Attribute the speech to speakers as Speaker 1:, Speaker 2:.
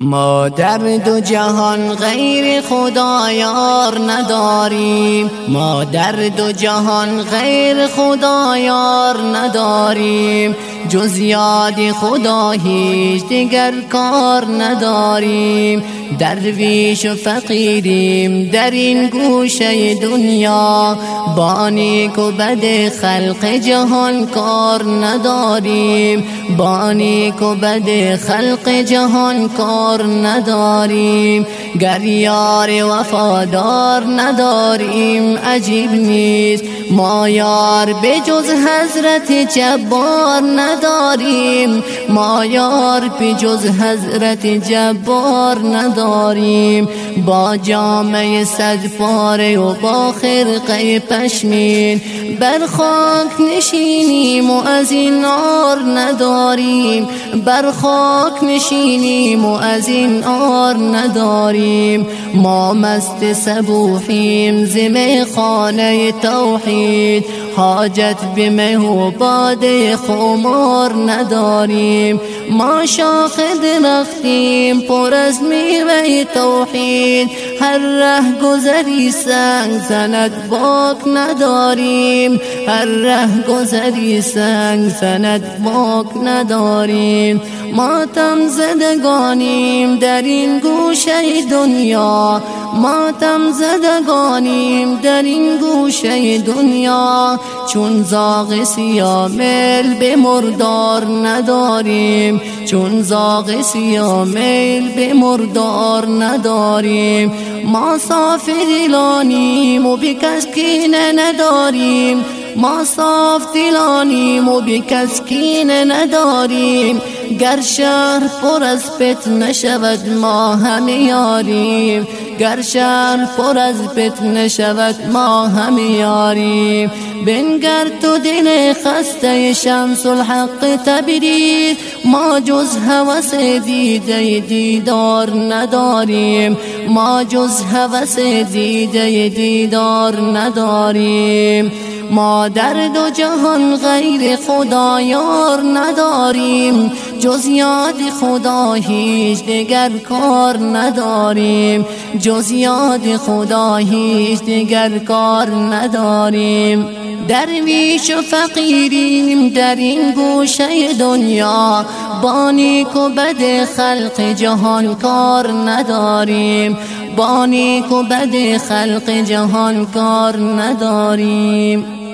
Speaker 1: ما در دو جهان غیر خدایار نداریم. ما در دو جهان غیر خدایار نداریم. جز یاد خدا هیچ دیگر کار نداریم. درویش و فقیریم در این گوشه دنیا. بانیک و بد خلق جهان کار نداریم. بانیک و بد خلق جهان کار نداریم. گر یار وفادار نداریم عجیب نیست. ما یار به جز حضرت جبار نداریم. ما یار به جز حضرت جبار نداریم. با جامعه صد پاره و با خرقه پشمین. بر خاک نشینیم و از این آر نداریم. بر خاک نشینیم و از این آر نداریم. ما مست سبوحیم زم خانه توحید. حاجت به مه و باده خمار نداریم. ما شاخ درختیم پر از میوه توحید. هر ره گذری سنگ زند باک نداریم. هر ره گذری سنگ زند باک نداریم. ماتم زدگانیم در این گوشه دنیا. ماتم زدگانیم در این گوشه دنیا. چون زاغ سیامل به مردار نداریم. چون زاغ سیامل به مردار نداریم. ما صاف دلانیم و به نداریم. ما صاف دلانیم و به کس نداریم. گر شهر پر از پت نشود ما همه یاریم. گر شهر پر از پت نشود ما همه یاریم. بنگر تو دل خسته شمس الحق تبرید ما جز هوس دیده دیدار نداریم. ما جز هوس دیده دیدار نداریم. ما در دو جهان غیر خدایار نداریم جز یاد خدا هیچ دیگر کار نداریم. جز یاد خدا هیچ دیگر کار نداریم. درویش و فقیریم در این گوشه دنیا. بانیک و بد خلق جهان کار نداریم بانیک و بد خلق جهان کار نداریم.